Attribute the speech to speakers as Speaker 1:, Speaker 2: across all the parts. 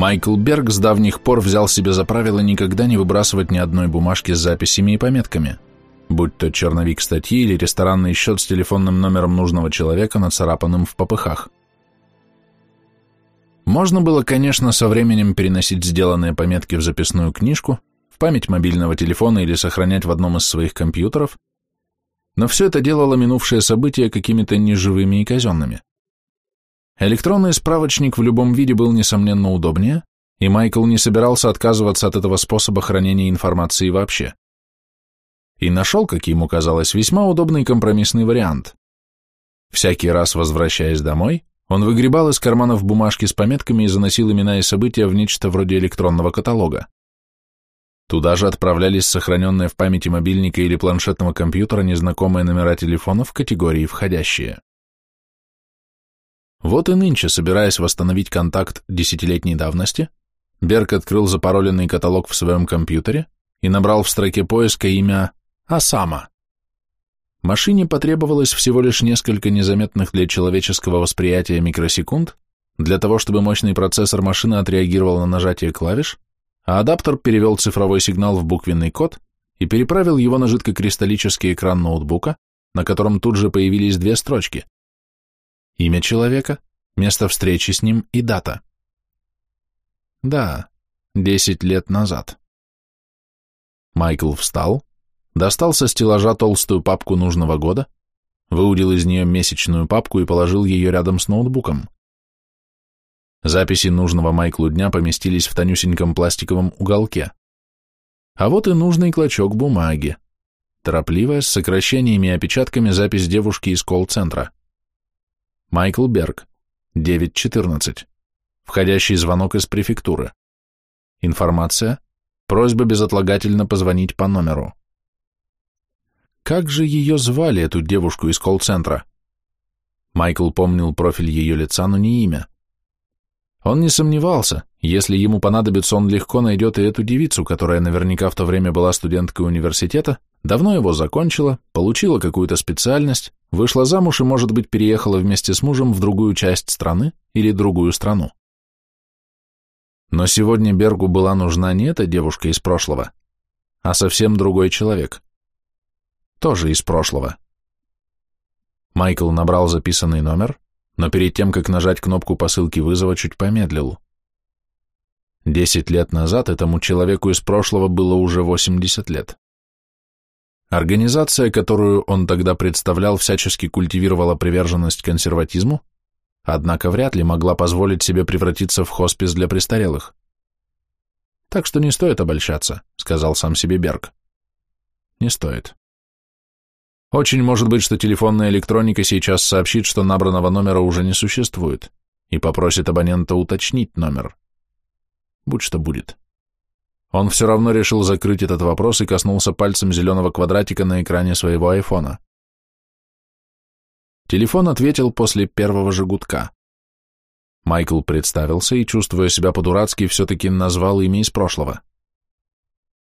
Speaker 1: Майкл Берг с давних пор взял себе за правило никогда не выбрасывать ни одной бумажки с записями и пометками, будь то черновик статьи или ресторанный счет с телефонным номером нужного человека, нацарапанным в попыхах. Можно было, конечно, со временем переносить сделанные пометки в записную книжку, в память мобильного телефона или сохранять в одном из своих компьютеров, но все это делало минувшие события какими-то неживыми и казенными. Электронный справочник в любом виде был, несомненно, удобнее, и Майкл не собирался отказываться от этого способа хранения информации вообще. И нашел, как ему казалось, весьма удобный компромиссный вариант. Всякий раз, возвращаясь домой, он выгребал из карманов бумажки с пометками и заносил имена и события в нечто вроде электронного каталога. Туда же отправлялись сохраненные в памяти мобильника или планшетного компьютера незнакомые номера телефонов в категории «входящие». Вот и нынче, собираясь восстановить контакт десятилетней давности, Берг открыл запароленный каталог в своем компьютере и набрал в строке поиска имя Асама. Машине потребовалось всего лишь несколько незаметных для человеческого восприятия микросекунд для того, чтобы мощный процессор машины отреагировал на нажатие клавиш, а адаптер перевел цифровой сигнал в буквенный код и переправил его на жидкокристаллический экран ноутбука, на котором тут же появились две строчки. Имя человека, место встречи с ним и дата. Да, десять лет назад. Майкл встал, достал со стеллажа толстую папку нужного года, выудил из нее месячную папку и положил ее рядом с ноутбуком. Записи нужного Майклу дня поместились в тонюсеньком пластиковом уголке. А вот и нужный клочок бумаги. Торопливая, с сокращениями и опечатками запись девушки из колл-центра. Майкл Берг, 9.14. Входящий звонок из префектуры. Информация. Просьба безотлагательно позвонить по номеру. Как же ее звали, эту девушку из колл-центра? Майкл помнил профиль ее лица, но не имя. Он не сомневался, если ему понадобится, он легко найдет и эту девицу, которая наверняка в то время была студенткой университета, давно его закончила, получила какую-то специальность, вышла замуж и, может быть, переехала вместе с мужем в другую часть страны или другую страну. Но сегодня Бергу была нужна не эта девушка из прошлого, а совсем другой человек. Тоже из прошлого. Майкл набрал записанный номер, но перед тем, как нажать кнопку посылки вызова, чуть помедлил. Десять лет назад этому человеку из прошлого было уже 80 лет. Организация, которую он тогда представлял, всячески культивировала приверженность консерватизму, однако вряд ли могла позволить себе превратиться в хоспис для престарелых. «Так что не стоит обольщаться», — сказал сам себе Берг. «Не стоит». Очень может быть, что телефонная электроника сейчас сообщит, что набранного номера уже не существует, и попросит абонента уточнить номер. Будь что будет. Он все равно решил закрыть этот вопрос и коснулся пальцем зеленого квадратика на экране своего айфона. Телефон ответил после первого же гудка. Майкл представился и, чувствуя себя по-дурацки, все-таки назвал имя из прошлого.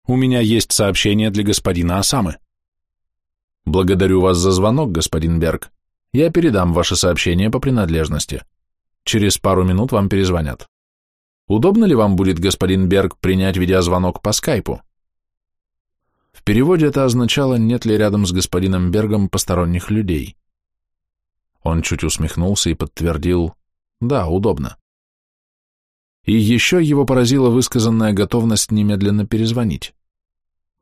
Speaker 1: «У меня есть сообщение для господина Осамы». Благодарю вас за звонок, господин Берг. Я передам ваше сообщение по принадлежности. Через пару минут вам перезвонят. Удобно ли вам будет, господин Берг, принять видеозвонок по скайпу? В переводе это означало, нет ли рядом с господином Бергом посторонних людей. Он чуть усмехнулся и подтвердил, да, удобно. И еще его поразила высказанная готовность немедленно перезвонить.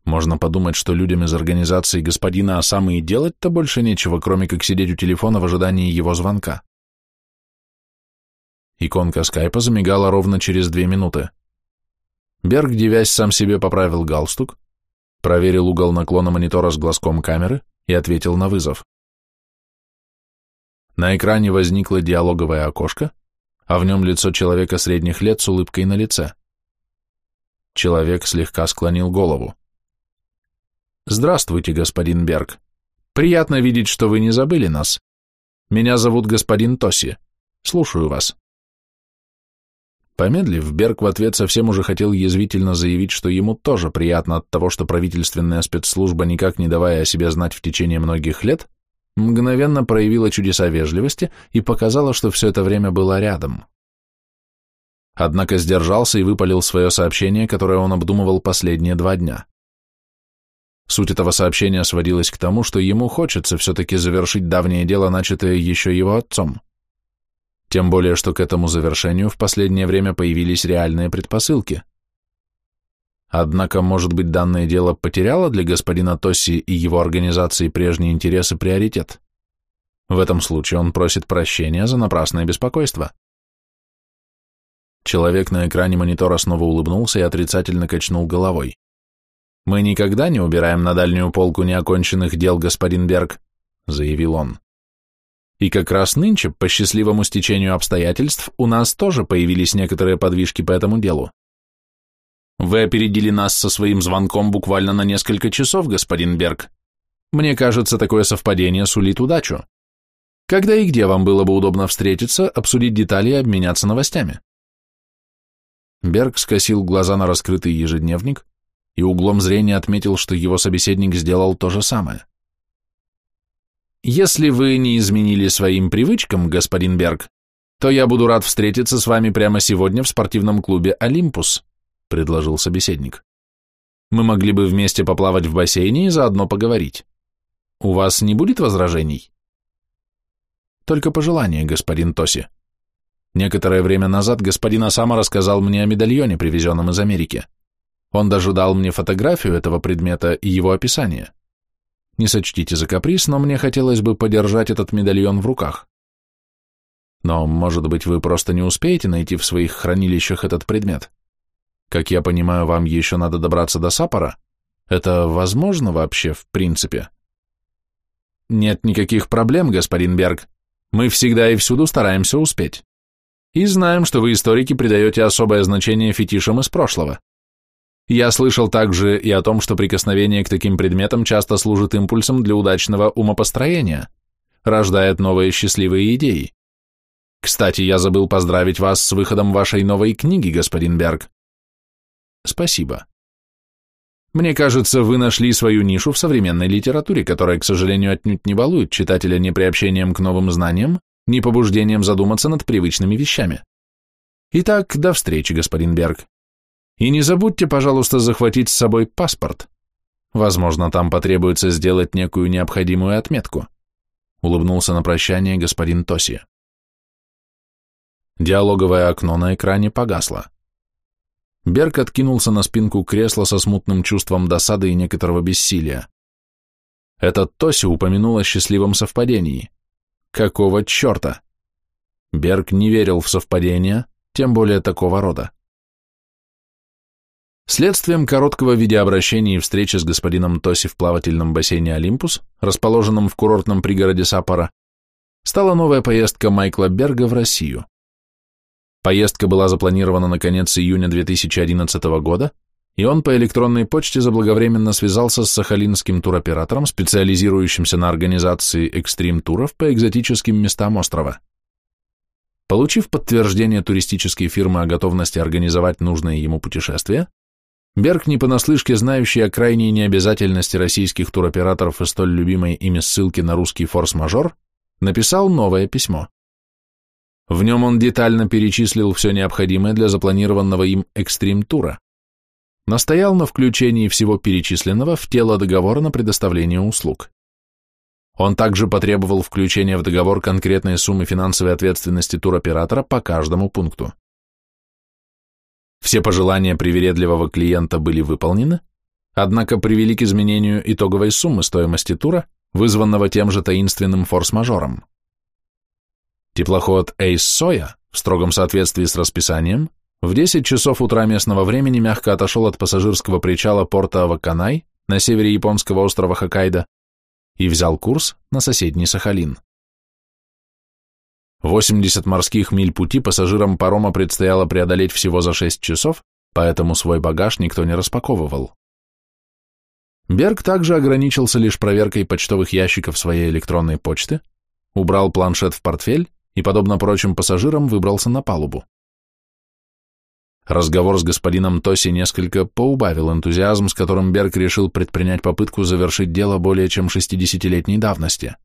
Speaker 1: Можно подумать, что людям из организации господина Осамы и делать-то больше нечего, кроме как сидеть у телефона в ожидании его звонка. Иконка скайпа замигала ровно через две минуты. Берг, девясь, сам себе поправил галстук, проверил угол наклона монитора с глазком камеры и ответил на вызов. На экране возникло диалоговое окошко, а в нем лицо человека средних лет с улыбкой на лице. Человек слегка склонил голову. Здравствуйте, господин Берг. Приятно видеть, что вы не забыли нас. Меня зовут господин Тоси. Слушаю вас. Помедлив, Берг в ответ совсем уже хотел язвительно заявить, что ему тоже приятно от того, что правительственная спецслужба, никак не давая о себе знать в течение многих лет, мгновенно проявила чудеса вежливости и показала, что все это время была рядом. однако сдержался и выпалил свое сообщение, которое он обдумывал последние два дня. Суть этого сообщения сводилась к тому, что ему хочется все-таки завершить давнее дело, начатое еще его отцом. Тем более, что к этому завершению в последнее время появились реальные предпосылки. Однако, может быть, данное дело потеряло для господина Тосси и его организации прежние интересы приоритет. В этом случае он просит прощения за напрасное беспокойство. Человек на экране монитора снова улыбнулся и отрицательно качнул головой. «Мы никогда не убираем на дальнюю полку неоконченных дел, господин Берг», — заявил он. «И как раз нынче, по счастливому стечению обстоятельств, у нас тоже появились некоторые подвижки по этому делу. Вы опередили нас со своим звонком буквально на несколько часов, господин Берг. Мне кажется, такое совпадение сулит удачу. Когда и где вам было бы удобно встретиться, обсудить детали и обменяться новостями?» Берг скосил глаза на раскрытый ежедневник, и углом зрения отметил, что его собеседник сделал то же самое. «Если вы не изменили своим привычкам, господин Берг, то я буду рад встретиться с вами прямо сегодня в спортивном клубе «Олимпус», — предложил собеседник. «Мы могли бы вместе поплавать в бассейне и заодно поговорить. У вас не будет возражений?» «Только пожелание, господин Тоси. Некоторое время назад господин Осама рассказал мне о медальоне, привезенном из Америки. Он даже дал мне фотографию этого предмета и его описание. Не сочтите за каприз, но мне хотелось бы подержать этот медальон в руках. Но, может быть, вы просто не успеете найти в своих хранилищах этот предмет? Как я понимаю, вам еще надо добраться до Сапора? Это возможно вообще, в принципе? Нет никаких проблем, господин Берг. Мы всегда и всюду стараемся успеть. И знаем, что вы, историки, придаете особое значение фетишам из прошлого. Я слышал также и о том, что прикосновение к таким предметам часто служит импульсом для удачного умопостроения, рождает новые счастливые идеи. Кстати, я забыл поздравить вас с выходом вашей новой книги, господин Берг. Спасибо. Мне кажется, вы нашли свою нишу в современной литературе, которая, к сожалению, отнюдь не балует читателя ни приобщением к новым знаниям, ни побуждением задуматься над привычными вещами. Итак, до встречи, господин Берг. И не забудьте, пожалуйста, захватить с собой паспорт. Возможно, там потребуется сделать некую необходимую отметку. Улыбнулся на прощание господин Тоси. Диалоговое окно на экране погасло. Берг откинулся на спинку кресла со смутным чувством досады и некоторого бессилия. Этот Тоси упомянул о счастливом совпадении. Какого черта? Берг не верил в совпадения, тем более такого рода. Следствием короткого видеообращения и встречи с господином Тоси в плавательном бассейне «Олимпус», расположенном в курортном пригороде Саппора, стала новая поездка Майкла Берга в Россию. Поездка была запланирована на конец июня 2011 года, и он по электронной почте заблаговременно связался с сахалинским туроператором, специализирующимся на организации экстрим-туров по экзотическим местам острова. Получив подтверждение туристической фирмы о готовности организовать нужное ему путешествие, Берг, не понаслышке знающий о крайней необязательности российских туроператоров и столь любимой ими ссылки на русский форс-мажор, написал новое письмо. В нем он детально перечислил все необходимое для запланированного им экстрим-тура. Настоял на включении всего перечисленного в тело договора на предоставление услуг. Он также потребовал включения в договор конкретной суммы финансовой ответственности туроператора по каждому пункту. Все пожелания привередливого клиента были выполнены, однако привели к изменению итоговой суммы стоимости тура, вызванного тем же таинственным форс-мажором. Теплоход Эйс Соя, в строгом соответствии с расписанием, в 10 часов утра местного времени мягко отошел от пассажирского причала порта Ваканай на севере японского острова Хоккайдо и взял курс на соседний Сахалин. 80 морских миль пути пассажирам парома предстояло преодолеть всего за 6 часов, поэтому свой багаж никто не распаковывал. Берг также ограничился лишь проверкой почтовых ящиков своей электронной почты, убрал планшет в портфель и, подобно прочим пассажирам, выбрался на палубу. Разговор с господином Тоси несколько поубавил энтузиазм, с которым Берг решил предпринять попытку завершить дело более чем 60-летней давности.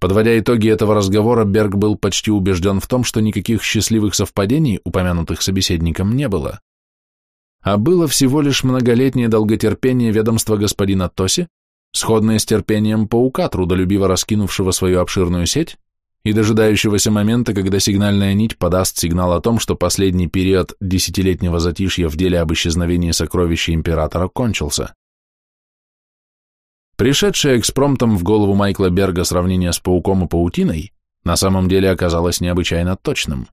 Speaker 1: Подводя итоги этого разговора, Берг был почти убежден в том, что никаких счастливых совпадений, упомянутых собеседником, не было. А было всего лишь многолетнее долготерпение ведомства господина Тоси, сходное с терпением паука, трудолюбиво раскинувшего свою обширную сеть, и дожидающегося момента, когда сигнальная нить подаст сигнал о том, что последний период десятилетнего затишья в деле об исчезновении сокровища императора кончился. Пришедшее экспромтом в голову Майкла Берга сравнение с пауком и паутиной на самом деле оказалось необычайно точным.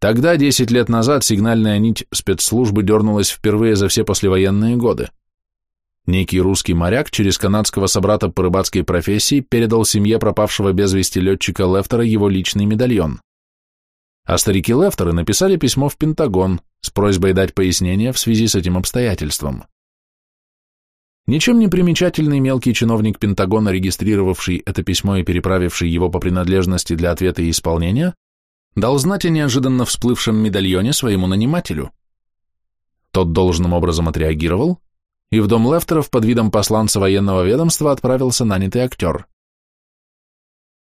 Speaker 1: Тогда, 10 лет назад, сигнальная нить спецслужбы дернулась впервые за все послевоенные годы. Некий русский моряк через канадского собрата по рыбацкой профессии передал семье пропавшего без вести летчика Лефтера его личный медальон. А старики Лефтеры написали письмо в Пентагон с просьбой дать пояснение в связи с этим обстоятельством. Ничем не примечательный мелкий чиновник Пентагона, регистрировавший это письмо и переправивший его по принадлежности для ответа и исполнения, дал знать о неожиданно всплывшем медальоне своему нанимателю. Тот должным образом отреагировал, и в дом Лефтеров под видом посланца военного ведомства отправился нанятый актер.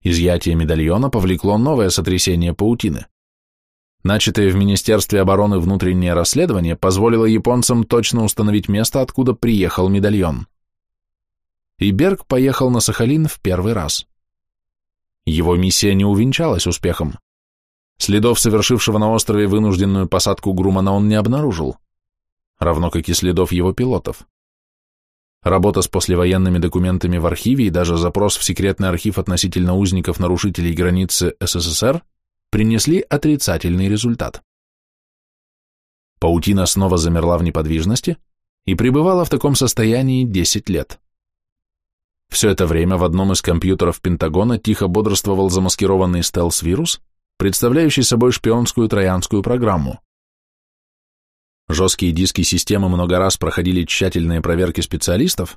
Speaker 1: Изъятие медальона повлекло новое сотрясение паутины. Начатое в Министерстве обороны внутреннее расследование позволило японцам точно установить место, откуда приехал медальон. И Берг поехал на Сахалин в первый раз. Его миссия не увенчалась успехом. Следов совершившего на острове вынужденную посадку Грумана он не обнаружил, равно как и следов его пилотов. Работа с послевоенными документами в архиве и даже запрос в секретный архив относительно узников-нарушителей границы СССР принесли отрицательный результат. Паутина снова замерла в неподвижности и пребывала в таком состоянии 10 лет. Все это время в одном из компьютеров Пентагона тихо бодрствовал замаскированный стелс-вирус, представляющий собой шпионскую троянскую программу. Жесткие диски системы много раз проходили тщательные проверки специалистов,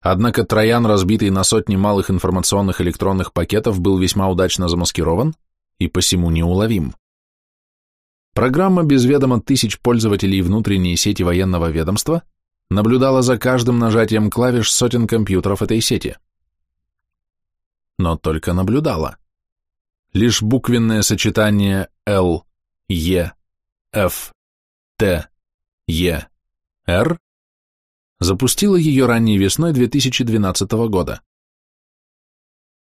Speaker 1: однако троян, разбитый на сотни малых информационных электронных пакетов, был весьма удачно замаскирован и посему неуловим. Программа без ведома тысяч пользователей внутренней сети военного ведомства наблюдала за каждым нажатием клавиш сотен компьютеров этой сети. Но только наблюдала. Лишь буквенное сочетание L, E, F, T, E, R запустило ее ранней весной 2012 года.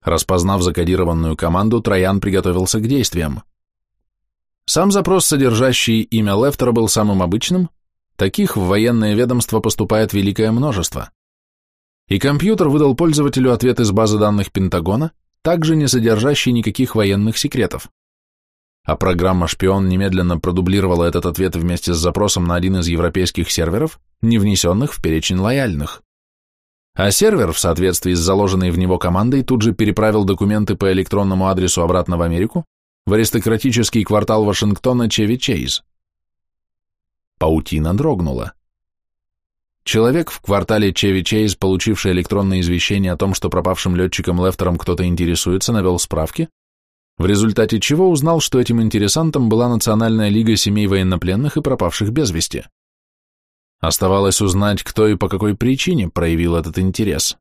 Speaker 1: Распознав закодированную команду, Троян приготовился к действиям. Сам запрос, содержащий имя Лефтера, был самым обычным, таких в военное ведомство поступает великое множество. И компьютер выдал пользователю ответ из базы данных Пентагона, также не содержащий никаких военных секретов. А программа «Шпион» немедленно продублировала этот ответ вместе с запросом на один из европейских серверов, не внесенных в перечень лояльных а сервер, в соответствии с заложенной в него командой, тут же переправил документы по электронному адресу обратно в Америку, в аристократический квартал Вашингтона Чеви Чейз. Паутина дрогнула. Человек в квартале Чеви Чейз, получивший электронное извещение о том, что пропавшим летчиком Лефтером кто-то интересуется, навел справки, в результате чего узнал, что этим интересантом была Национальная лига семей военнопленных и пропавших без вести. Оставалось узнать, кто и по какой причине проявил этот интерес.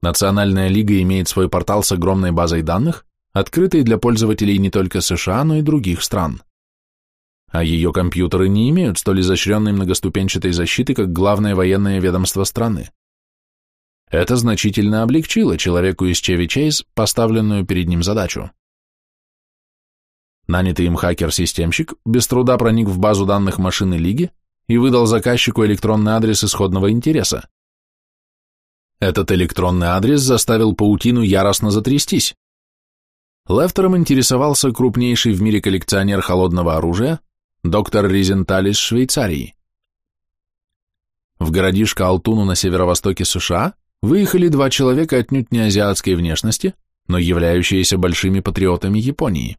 Speaker 1: Национальная лига имеет свой портал с огромной базой данных, открытый для пользователей не только США, но и других стран. А ее компьютеры не имеют столь изощренной многоступенчатой защиты, как главное военное ведомство страны. Это значительно облегчило человеку из Чеви Чейз поставленную перед ним задачу. Нанятый им хакер-системщик без труда проник в базу данных машины Лиги и выдал заказчику электронный адрес исходного интереса. Этот электронный адрес заставил паутину яростно затрястись. Лефтером интересовался крупнейший в мире коллекционер холодного оружия, доктор Ризенталь из Швейцарии. В городишко Алтуну на северо-востоке США выехали два человека отнюдь не азиатской внешности, но являющиеся большими патриотами Японии.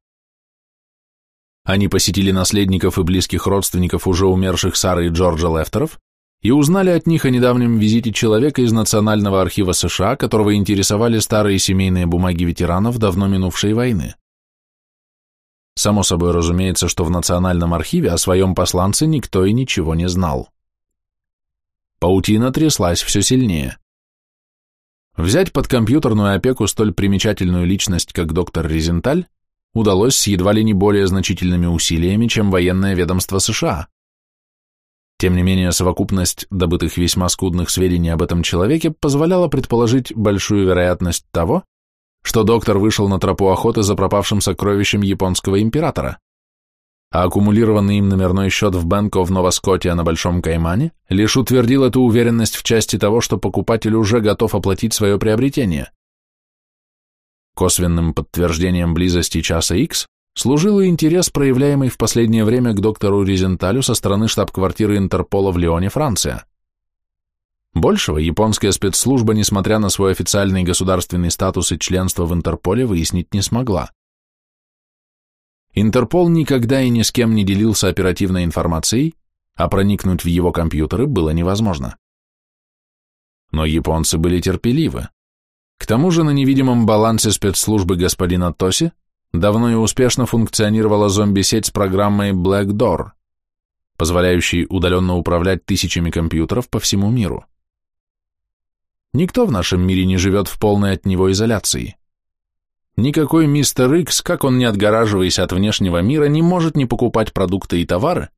Speaker 1: Они посетили наследников и близких родственников уже умерших Сары и Джорджа Лефтеров и узнали от них о недавнем визите человека из Национального архива США, которого интересовали старые семейные бумаги ветеранов давно минувшей войны. Само собой разумеется, что в Национальном архиве о своем посланце никто и ничего не знал. Паутина тряслась все сильнее. Взять под компьютерную опеку столь примечательную личность, как доктор Резенталь, удалось с едва ли не более значительными усилиями, чем военное ведомство США. Тем не менее, совокупность добытых весьма скудных сведений об этом человеке позволяла предположить большую вероятность того, что доктор вышел на тропу охоты за пропавшим сокровищем японского императора, а аккумулированный им номерной счет в Бэнко в Новоскотия на Большом Каймане лишь утвердил эту уверенность в части того, что покупатель уже готов оплатить свое приобретение. Косвенным подтверждением близости часа X служил и интерес, проявляемый в последнее время к доктору Ризенталю со стороны штаб-квартиры Интерпола в Лионе, Франция. Большего японская спецслужба, несмотря на свой официальный государственный статус и членство в Интерполе, выяснить не смогла. Интерпол никогда и ни с кем не делился оперативной информацией, а проникнуть в его компьютеры было невозможно. Но японцы были терпеливы. К тому же на невидимом балансе спецслужбы господина Тоси давно и успешно функционировала зомби-сеть с программой Black Door, позволяющей удаленно управлять тысячами компьютеров по всему миру. Никто в нашем мире не живет в полной от него изоляции. Никакой мистер Икс, как он не отгораживаясь от внешнего мира, не может ни покупать продукты и товары,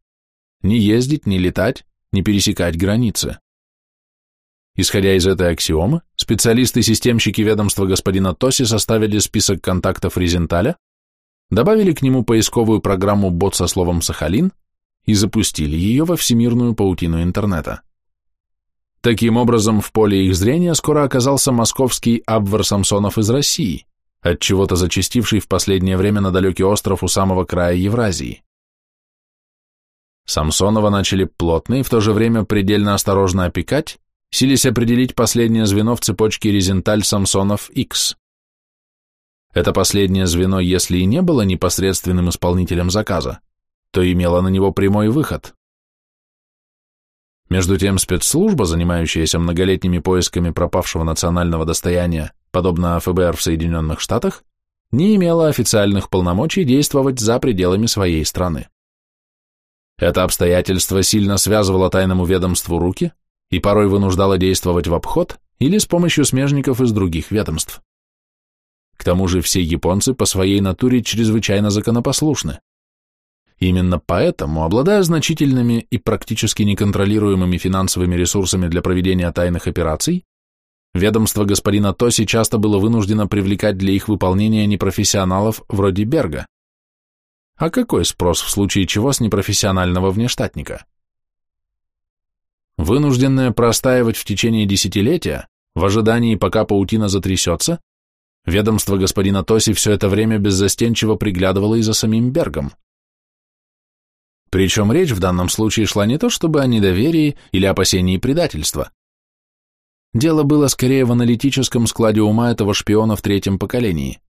Speaker 1: ни ездить, ни летать, ни пересекать границы. Исходя из этой аксиомы, специалисты-системщики ведомства господина Тоси составили список контактов Резенталя, добавили к нему поисковую программу бот со словом «Сахалин» и запустили ее во всемирную паутину интернета. Таким образом, в поле их зрения скоро оказался московский Абвер Самсонов из России, от чего-то зачастивший в последнее время на далекий остров у самого края Евразии. Самсонова начали плотно и в то же время предельно осторожно опекать, сились определить последнее звено в цепочке Резенталь-Самсонов-X. Это последнее звено, если и не было непосредственным исполнителем заказа, то имело на него прямой выход. Между тем спецслужба, занимающаяся многолетними поисками пропавшего национального достояния, подобно ФБР в Соединенных Штатах, не имела официальных полномочий действовать за пределами своей страны. Это обстоятельство сильно связывало тайному ведомству руки и порой вынуждало действовать в обход или с помощью смежников из других ведомств. К тому же все японцы по своей натуре чрезвычайно законопослушны. Именно поэтому, обладая значительными и практически неконтролируемыми финансовыми ресурсами для проведения тайных операций, ведомство господина Тоси часто было вынуждено привлекать для их выполнения непрофессионалов вроде Берга. А какой спрос в случае чего с непрофессионального внештатника? Вынужденное простаивать в течение десятилетия, в ожидании, пока паутина затрясется, ведомство господина Тоси все это время беззастенчиво приглядывало и за самим Бергом. Причем речь в данном случае шла не то чтобы о недоверии или опасении предательства. Дело было скорее в аналитическом складе ума этого шпиона в третьем поколении.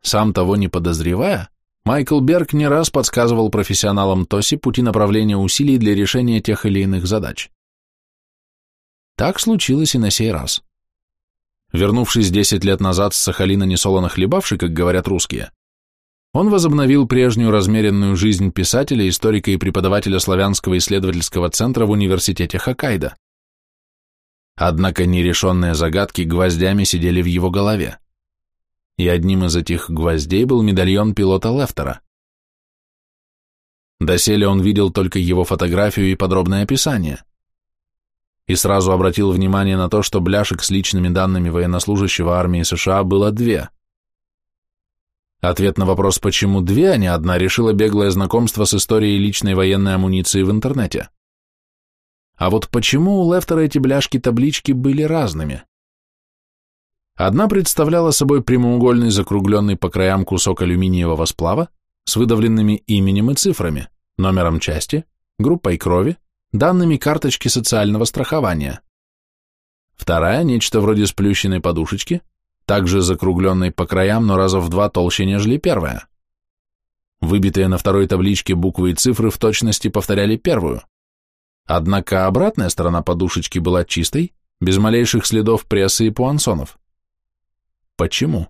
Speaker 1: Сам того не подозревая, Майкл Берг не раз подсказывал профессионалам ТОСИ пути направления усилий для решения тех или иных задач. Так случилось и на сей раз. Вернувшись 10 лет назад с Сахалина несолоно хлебавший, как говорят русские, он возобновил прежнюю размеренную жизнь писателя, историка и преподавателя Славянского исследовательского центра в университете Хоккайдо. Однако нерешенные загадки гвоздями сидели в его голове. И одним из этих гвоздей был медальон пилота Лефтера. Доселе он видел только его фотографию и подробное описание. И сразу обратил внимание на то, что бляшек с личными данными военнослужащего армии США было две – Ответ на вопрос, почему две, а не одна, решила беглое знакомство с историей личной военной амуниции в интернете. А вот почему у Лефтера эти бляшки-таблички были разными? Одна представляла собой прямоугольный закругленный по краям кусок алюминиевого сплава с выдавленными именем и цифрами, номером части, группой крови, данными карточки социального страхования. Вторая – нечто вроде сплющенной подушечки, также закругленной по краям, но раза в два толще, нежели первая. Выбитые на второй табличке буквы и цифры в точности повторяли первую. Однако обратная сторона подушечки была чистой, без малейших следов прессы и пуансонов. Почему?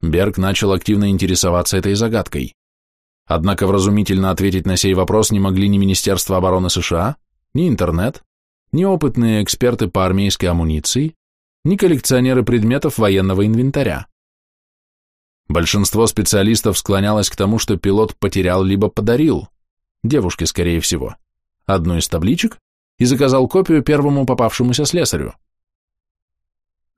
Speaker 1: Берг начал активно интересоваться этой загадкой. Однако вразумительно ответить на сей вопрос не могли ни Министерство обороны США, ни интернет, ни опытные эксперты по армейской амуниции, ни коллекционеры предметов военного инвентаря. Большинство специалистов склонялось к тому, что пилот потерял либо подарил, девушке, скорее всего, одну из табличек и заказал копию первому попавшемуся слесарю.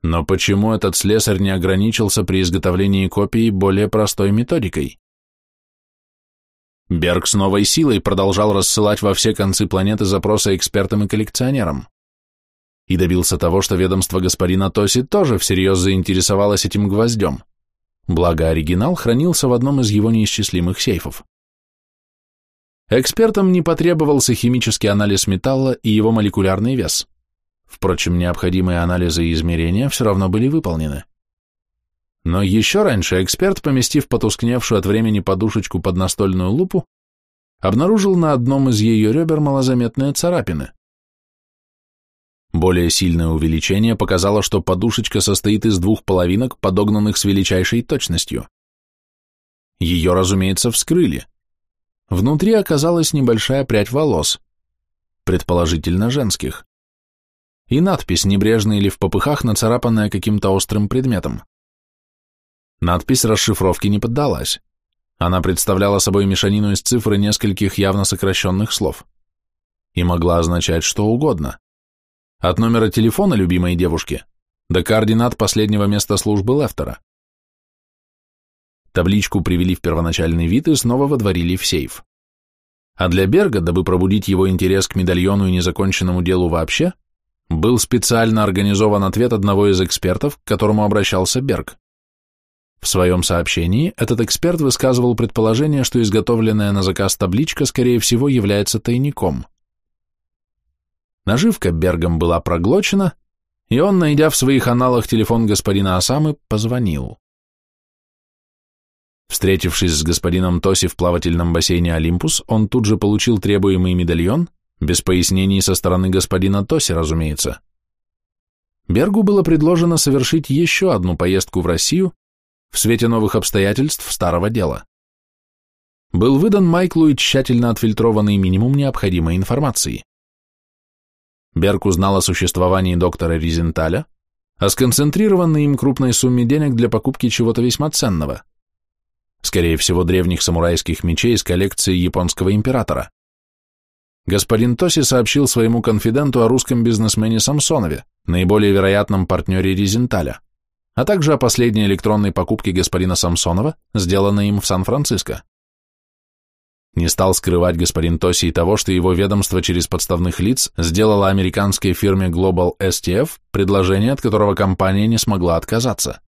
Speaker 1: Но почему этот слесарь не ограничился при изготовлении копии более простой методикой? Берг с новой силой продолжал рассылать во все концы планеты запросы экспертам и коллекционерам. И добился того, что ведомство господина Тоси тоже всерьез заинтересовалось этим гвоздем. Благо, оригинал хранился в одном из его неисчислимых сейфов. Экспертам не потребовался химический анализ металла и его молекулярный вес. Впрочем, необходимые анализы и измерения все равно были выполнены. Но еще раньше эксперт, поместив потускневшую от времени подушечку под настольную лупу, обнаружил на одном из ее ребер малозаметные царапины. Более сильное увеличение показало, что подушечка состоит из двух половинок, подогнанных с величайшей точностью. Ее, разумеется, вскрыли. Внутри оказалась небольшая прядь волос, предположительно женских, и надпись, небрежно или в попыхах, нацарапанная каким-то острым предметом. Надпись расшифровки не поддалась. Она представляла собой мешанину из цифр и нескольких явно сокращенных слов. И могла означать что угодно. От номера телефона любимой девушки до координат последнего места службы Лефтера. Табличку привели в первоначальный вид и снова водворили в сейф. А для Берга, дабы пробудить его интерес к медальону и незаконченному делу вообще, был специально организован ответ одного из экспертов, к которому обращался Берг. В своем сообщении этот эксперт высказывал предположение, что изготовленная на заказ табличка, скорее всего, является тайником – Наживка Бергом была проглочена, и он, найдя в своих аналах телефон господина Осамы, позвонил. Встретившись с господином Тоси в плавательном бассейне «Олимпус», он тут же получил требуемый медальон, без пояснений со стороны господина Тоси, разумеется. Бергу было предложено совершить еще одну поездку в Россию в свете новых обстоятельств старого дела. Был выдан Майклу и тщательно отфильтрованный минимум необходимой информации. Берг узнал о существовании доктора Ризенталя, о сконцентрированной им крупной сумме денег для покупки чего-то весьма ценного. Скорее всего, древних самурайских мечей из коллекции японского императора. Господин Тоси сообщил своему конфиденту о русском бизнесмене Самсонове, наиболее вероятном партнере Ризенталя, а также о последней электронной покупке господина Самсонова, сделанной им в Сан-Франциско. Не стал скрывать господин Тоси и того, что его ведомство через подставных лиц сделало американской фирме Global STF предложение, от которого компания не смогла отказаться.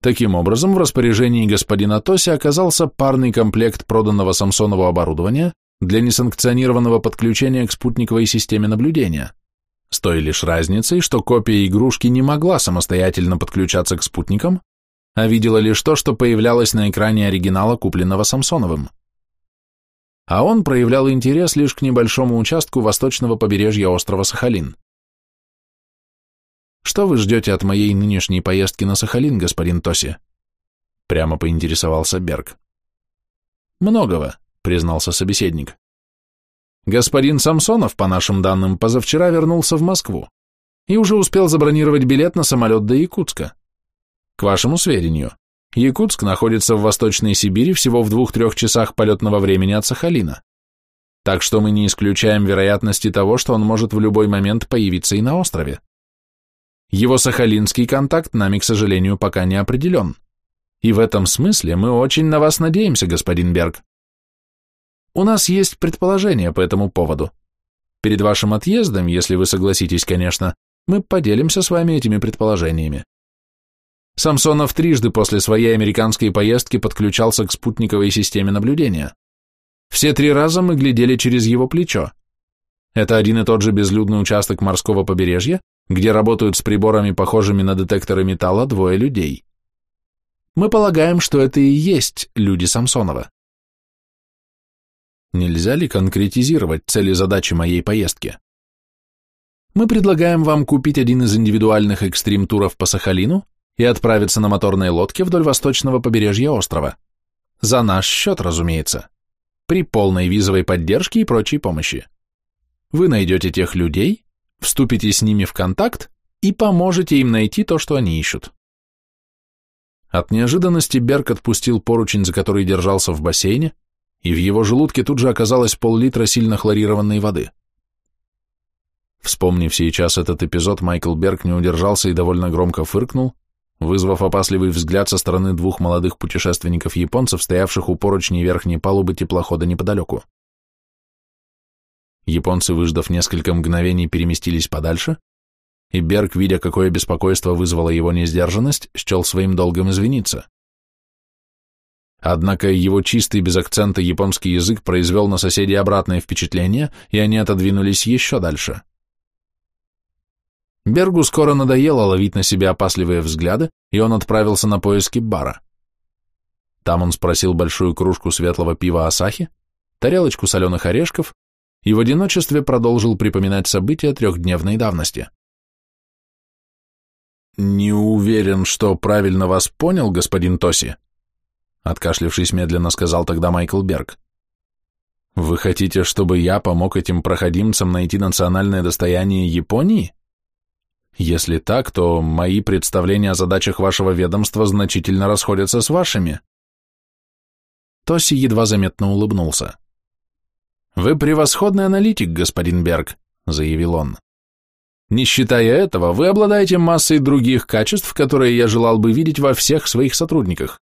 Speaker 1: Таким образом, в распоряжении господина Тоси оказался парный комплект проданного Самсонову оборудования для несанкционированного подключения к спутниковой системе наблюдения, с той лишь разницей, что копия игрушки не могла самостоятельно подключаться к спутникам, а видела лишь то, что появлялось на экране оригинала, купленного Самсоновым а он проявлял интерес лишь к небольшому участку восточного побережья острова Сахалин. «Что вы ждете от моей нынешней поездки на Сахалин, господин Тоси?» Прямо поинтересовался Берг. «Многого», — признался собеседник. «Господин Самсонов, по нашим данным, позавчера вернулся в Москву и уже успел забронировать билет на самолет до Якутска. К вашему сведению, Якутск находится в Восточной Сибири всего в двух-трех часах полетного времени от Сахалина. Так что мы не исключаем вероятности того, что он может в любой момент появиться и на острове. Его сахалинский контакт нами, к сожалению, пока не определен. И в этом смысле мы очень на вас надеемся, господин Берг. У нас есть предположение по этому поводу. Перед вашим отъездом, если вы согласитесь, конечно, мы поделимся с вами этими предположениями. Самсонов трижды после своей американской поездки подключался к спутниковой системе наблюдения. Все три раза мы глядели через его плечо. Это один и тот же безлюдный участок морского побережья, где работают с приборами, похожими на детекторы металла, двое людей. Мы полагаем, что это и есть люди Самсонова. Нельзя ли конкретизировать цели задачи моей поездки? Мы предлагаем вам купить один из индивидуальных экстрим-туров по Сахалину и отправиться на моторной лодке вдоль восточного побережья острова. За наш счет, разумеется. При полной визовой поддержке и прочей помощи. вы найдете тех людей, вступите с ними в контакт и поможете им найти то, что они ищут. От неожиданности Берг отпустил поручень, за который держался в бассейне, и в его желудке тут же оказалось пол-литра сильно хлорированной воды. Вспомнив сейчас этот эпизод, Майкл Берг не удержался и довольно громко фыркнул, вызвав опасливый взгляд со стороны двух молодых путешественников-японцев, стоявших у поручней верхней палубы теплохода неподалеку. Японцы, выждав несколько мгновений, переместились подальше, и Берг, видя, какое беспокойство вызвала его несдержанность, счел своим долгом извиниться. Однако его чистый без акцента японский язык произвел на соседей обратное впечатление, и они отодвинулись еще дальше. Бергу скоро надоело ловить на себя опасливые взгляды, и он отправился на поиски бара. Там он спросил большую кружку светлого пива Асахи, тарелочку соленых орешков и в одиночестве продолжил припоминать события трехдневной давности. «Не уверен, что правильно вас понял, господин Тоси», откашлившись медленно, сказал тогда Майкл Берг. «Вы хотите, чтобы я помог этим проходимцам найти национальное достояние Японии? Если так, то мои представления о задачах вашего ведомства значительно расходятся с вашими». Тоси едва заметно улыбнулся. «Вы превосходный аналитик, господин Берг», — заявил он. Не считая этого, вы обладаете массой других качеств, которые я желал бы видеть во всех своих сотрудниках.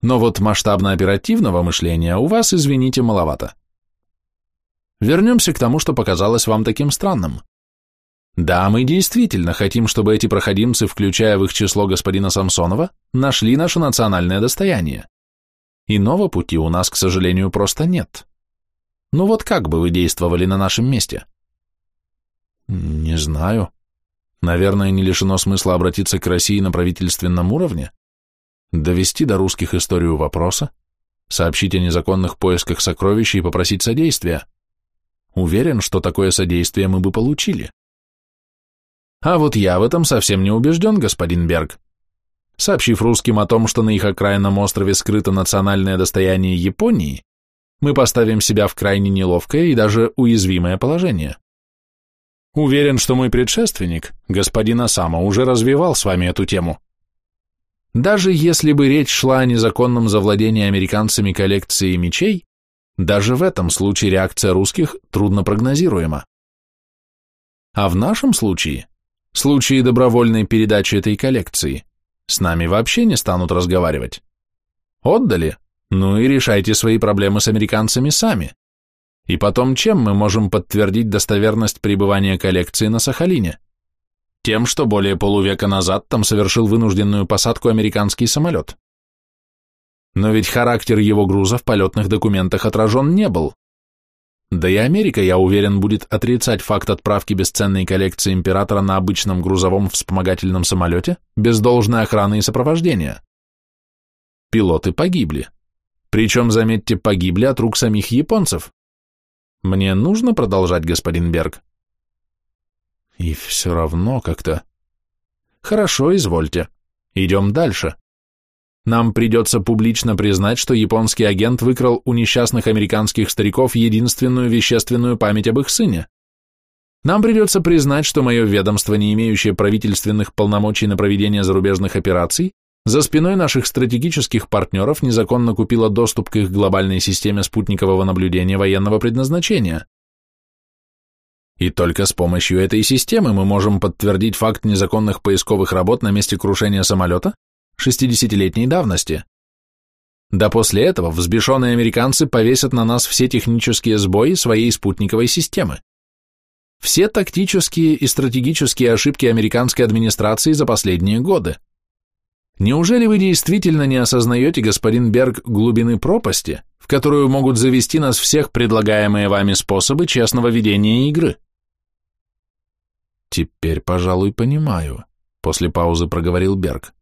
Speaker 1: Но вот масштабно-оперативного мышления у вас, извините, маловато. Вернемся к тому, что показалось вам таким странным. Да, мы действительно хотим, чтобы эти проходимцы, включая в их число господина Самсонова, нашли наше национальное достояние. Иного пути у нас, к сожалению, просто нет. Ну вот как бы вы действовали на нашем месте? Не знаю. Наверное, не лишено смысла обратиться к России на правительственном уровне, довести до русских историю вопроса, сообщить о незаконных поисках сокровищ и попросить содействия. Уверен, что такое содействие мы бы получили. А вот я в этом совсем не убежден, господин Берг. Сообщив русским о том, что на их окраинном острове скрыто национальное достояние Японии, мы поставим себя в крайне неловкое и даже уязвимое положение. Уверен, что мой предшественник, господин Осама, уже развивал с вами эту тему. Даже если бы речь шла о незаконном завладении американцами коллекцией мечей, даже в этом случае реакция русских трудно прогнозируема. А в нашем случае, случае добровольной передачи этой коллекции, с нами вообще не станут разговаривать. Отдали? Ну и решайте свои проблемы с американцами сами. И потом, чем мы можем подтвердить достоверность пребывания коллекции на Сахалине? Тем, что более полувека назад там совершил вынужденную посадку американский самолет. Но ведь характер его груза в полетных документах отражен не был. Да и Америка, я уверен, будет отрицать факт отправки бесценной коллекции императора на обычном грузовом вспомогательном самолете без должной охраны и сопровождения. Пилоты погибли. Причем, заметьте, погибли от рук самих японцев. Мне нужно продолжать, господин Берг? И все равно как-то... Хорошо, извольте. Идем дальше. Нам придется публично признать, что японский агент выкрал у несчастных американских стариков единственную вещественную память об их сыне. Нам придется признать, что мое ведомство, не имеющее правительственных полномочий на проведение зарубежных операций, за спиной наших стратегических партнеров незаконно купила доступ к их глобальной системе спутникового наблюдения военного предназначения. И только с помощью этой системы мы можем подтвердить факт незаконных поисковых работ на месте крушения самолета 60-летней давности. Да после этого взбешенные американцы повесят на нас все технические сбои своей спутниковой системы. Все тактические и стратегические ошибки американской администрации за последние годы. Неужели вы действительно не осознаете, господин Берг, глубины пропасти, в которую могут завести нас всех предлагаемые вами способы честного ведения игры? Теперь, пожалуй, понимаю, после паузы проговорил Берг.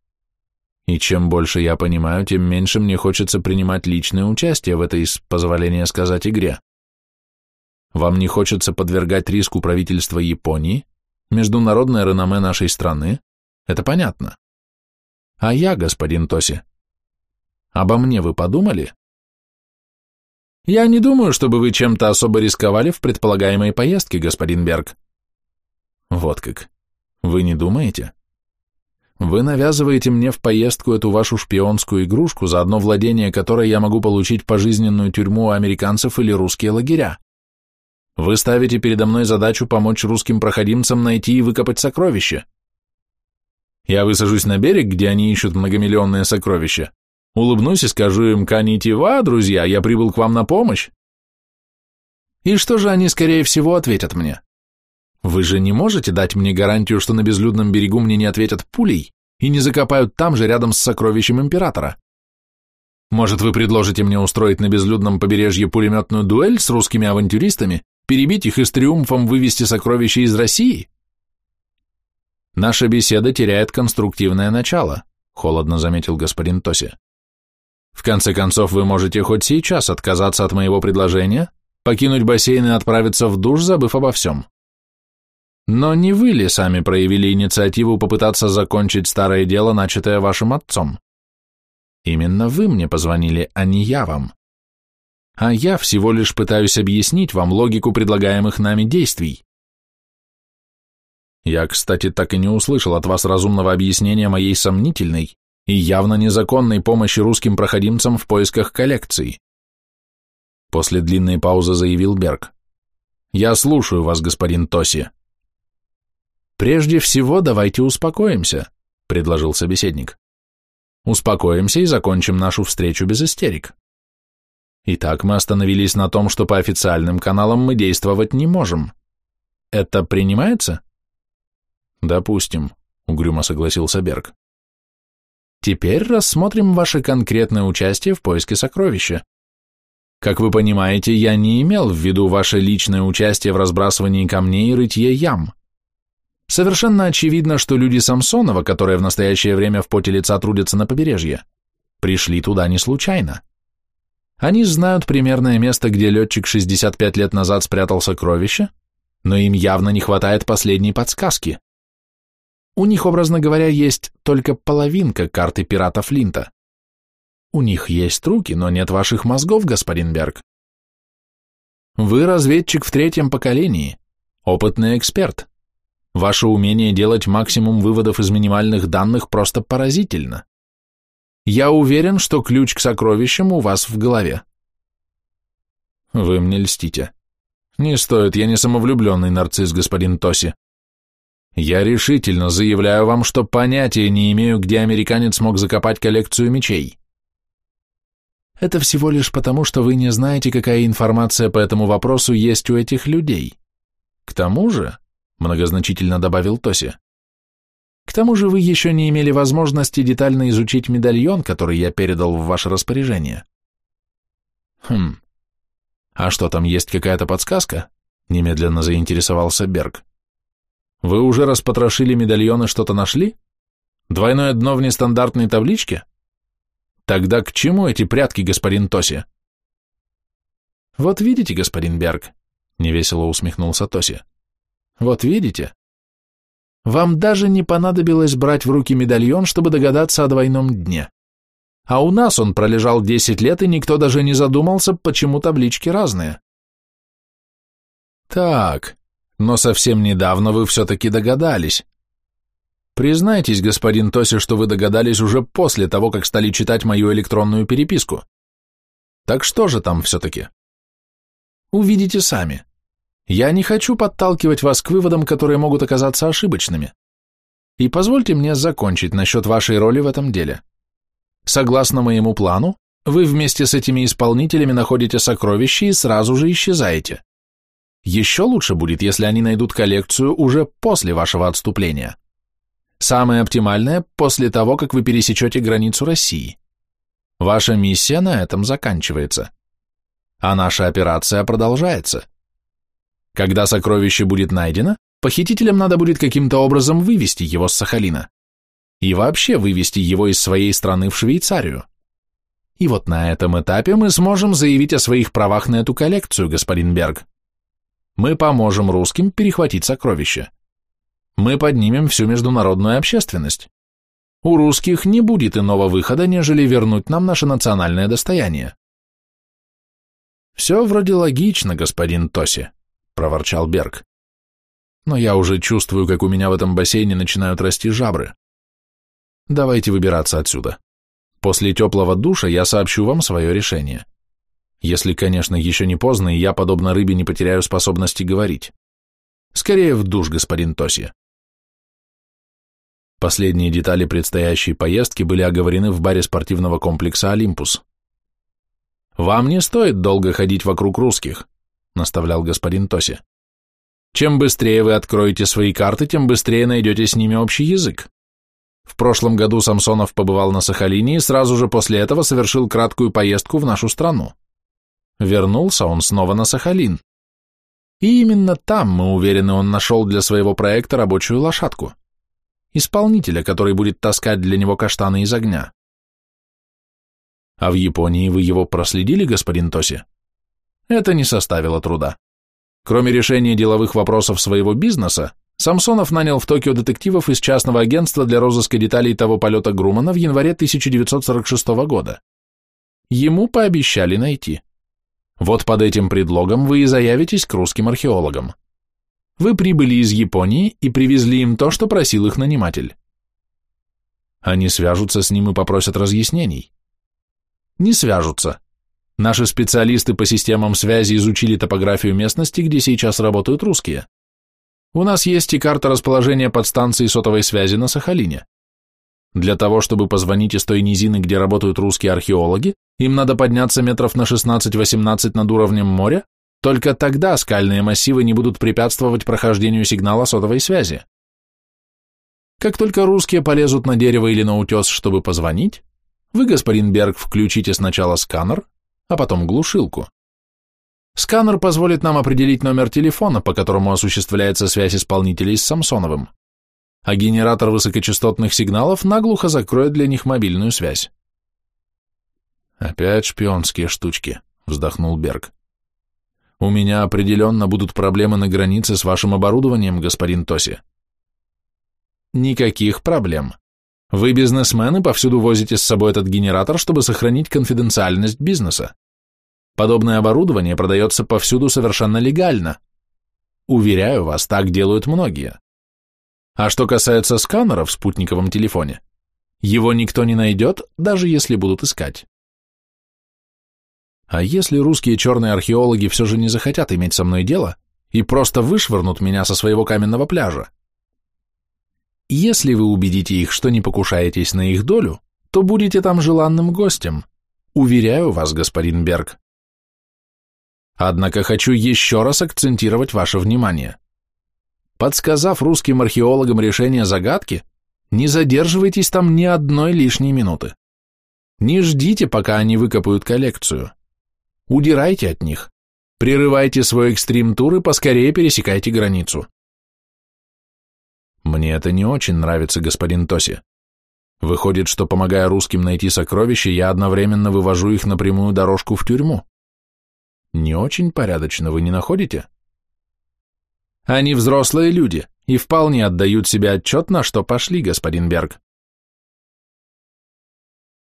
Speaker 1: И чем больше я понимаю, тем меньше мне хочется принимать личное участие в этой, с позволения сказать, игре. Вам не хочется подвергать риску правительства Японии, международное реноме нашей страны, это понятно. А я, господин Тоси, обо мне вы подумали? Я не думаю, чтобы вы чем-то особо рисковали в предполагаемой поездке, господин Берг. Вот как. Вы не думаете? Вы навязываете мне в поездку эту вашу шпионскую игрушку, за одно владение которой я могу получить пожизненную тюрьму у американцев или русские лагеря. Вы ставите передо мной задачу помочь русским проходимцам найти и выкопать сокровища. Я высажусь на берег, где они ищут многомиллионные сокровища, улыбнусь и скажу им «Канитива, друзья, я прибыл к вам на помощь». И что же они, скорее всего, ответят мне? Вы же не можете дать мне гарантию, что на безлюдном берегу мне не ответят пулей и не закопают там же рядом с сокровищем императора? Может, вы предложите мне устроить на безлюдном побережье пулеметную дуэль с русскими авантюристами, перебить их и с триумфом вывести сокровища из России? Наша беседа теряет конструктивное начало, холодно заметил господин Тоси. В конце концов, вы можете хоть сейчас отказаться от моего предложения, покинуть бассейн и отправиться в душ, забыв обо всем. Но не вы ли сами проявили инициативу попытаться закончить старое дело, начатое вашим отцом? Именно вы мне позвонили, а не я вам. А я всего лишь пытаюсь объяснить вам логику предлагаемых нами действий. Я, кстати, так и не услышал от вас разумного объяснения моей сомнительной и явно незаконной помощи русским проходимцам в поисках коллекции. После длинной паузы заявил Берг. «Я слушаю вас, господин Тоси». «Прежде всего давайте успокоимся», — предложил собеседник. «Успокоимся и закончим нашу встречу без истерик. Итак, мы остановились на том, что по официальным каналам мы действовать не можем. Это принимается?» «Допустим», — угрюмо согласился Берг. «Теперь рассмотрим ваше конкретное участие в поиске сокровища. Как вы понимаете, я не имел в виду ваше личное участие в разбрасывании камней и рытье ям. Совершенно очевидно, что люди Самсонова, которые в настоящее время в поте лица трудятся на побережье, пришли туда не случайно. Они знают примерное место, где летчик 65 лет назад спрятал сокровища, но им явно не хватает последней подсказки. У них, образно говоря, есть только половинка карты пирата Флинта. У них есть руки, но нет ваших мозгов, господин Берг. Вы разведчик в третьем поколении, опытный эксперт. Ваше умение делать максимум выводов из минимальных данных просто поразительно. Я уверен, что ключ к сокровищам у вас в голове. Вы мне льстите. Не стоит, я не самовлюбленный нарцисс, господин Тоси. Я решительно заявляю вам, что понятия не имею, где американец мог закопать коллекцию мечей. Это всего лишь потому, что вы не знаете, какая информация по этому вопросу есть у этих людей. К тому же, многозначительно добавил Тоси. К тому же вы еще не имели возможности детально изучить медальон, который я передал в ваше распоряжение. Хм. А что, там есть какая-то подсказка? Немедленно заинтересовался Берг. Вы уже распотрошили медальон и что-то нашли? Двойное дно в нестандартной табличке? Тогда к чему эти прятки, господин Тоси? Вот видите, господин Берг, невесело усмехнулся Тоси. Вот видите? Вам даже не понадобилось брать в руки медальон, чтобы догадаться о двойном дне. А у нас он пролежал 10 лет, и никто даже не задумался, почему таблички разные. Так, но совсем недавно вы все-таки догадались. Признайтесь, господин Тоси, что вы догадались уже после того, как стали читать мою электронную переписку. Так что же там все-таки? Увидите сами. Я не хочу подталкивать вас к выводам, которые могут оказаться ошибочными. И позвольте мне закончить насчет вашей роли в этом деле. Согласно моему плану, вы вместе с этими исполнителями находите сокровища и сразу же исчезаете. Еще лучше будет, если они найдут коллекцию уже после вашего отступления. Самое оптимальное – после того, как вы пересечете границу России. Ваша миссия на этом заканчивается. А наша операция продолжается. Когда сокровище будет найдено, похитителям надо будет каким-то образом вывести его с Сахалина. И вообще вывести его из своей страны в Швейцарию. И вот на этом этапе мы сможем заявить о своих правах на эту коллекцию, господин Берг. Мы поможем русским перехватить сокровища. Мы поднимем всю международную общественность. У русских не будет иного выхода, нежели вернуть нам наше национальное достояние. Все вроде логично, господин Тоси, проворчал Берг. Но я уже чувствую, как у меня в этом бассейне начинают расти жабры. Давайте выбираться отсюда. После теплого душа я сообщу вам свое решение. Если, конечно, еще не поздно, и я, подобно рыбе, не потеряю способности говорить. Скорее в душ, господин Тоси. Последние детали предстоящей поездки были оговорены в баре спортивного комплекса «Олимпус». «Вам не стоит долго ходить вокруг русских», — наставлял господин Тоси. «Чем быстрее вы откроете свои карты, тем быстрее найдете с ними общий язык. В прошлом году Самсонов побывал на Сахалине и сразу же после этого совершил краткую поездку в нашу страну. Вернулся он снова на Сахалин. И именно там, мы уверены, он нашел для своего проекта рабочую лошадку. Исполнителя, который будет таскать для него каштаны из огня. А в Японии вы его проследили, господин Тоси? Это не составило труда. Кроме решения деловых вопросов своего бизнеса, Самсонов нанял в Токио детективов из частного агентства для розыска деталей того полета Грумана в январе 1946 года. Ему пообещали найти. Вот под этим предлогом вы и заявитесь к русским археологам. Вы прибыли из Японии и привезли им то, что просил их наниматель. Они свяжутся с ним и попросят разъяснений. Не свяжутся. Наши специалисты по системам связи изучили топографию местности, где сейчас работают русские. У нас есть и карта расположения подстанции сотовой связи на Сахалине. Для того, чтобы позвонить из той низины, где работают русские археологи, им надо подняться метров на 16-18 над уровнем моря, только тогда скальные массивы не будут препятствовать прохождению сигнала сотовой связи. Как только русские полезут на дерево или на утес, чтобы позвонить, вы, господин Берг, включите сначала сканер, а потом глушилку. Сканер позволит нам определить номер телефона, по которому осуществляется связь исполнителей с Самсоновым а генератор высокочастотных сигналов наглухо закроет для них мобильную связь. «Опять шпионские штучки», — вздохнул Берг. «У меня определенно будут проблемы на границе с вашим оборудованием, господин Тоси». «Никаких проблем. Вы бизнесмены повсюду возите с собой этот генератор, чтобы сохранить конфиденциальность бизнеса. Подобное оборудование продается повсюду совершенно легально. Уверяю вас, так делают многие. А что касается сканера в спутниковом телефоне, его никто не найдет, даже если будут искать. А если русские черные археологи все же не захотят иметь со мной дело и просто вышвырнут меня со своего каменного пляжа? Если вы убедите их, что не покушаетесь на их долю, то будете там желанным гостем. Уверяю вас, господин Берг. Однако хочу еще раз акцентировать ваше внимание. Подсказав русским археологам решение загадки, не задерживайтесь там ни одной лишней минуты. Не ждите, пока они выкопают коллекцию. Удирайте от них. Прерывайте свой экстрим-тур и поскорее пересекайте границу. Мне это не очень нравится, господин Тоси. Выходит, что, помогая русским найти сокровища, я одновременно вывожу их на прямую дорожку в тюрьму. Не очень порядочно, вы не находите? Они взрослые люди и вполне отдают себе отчет, на что пошли, господин Берг.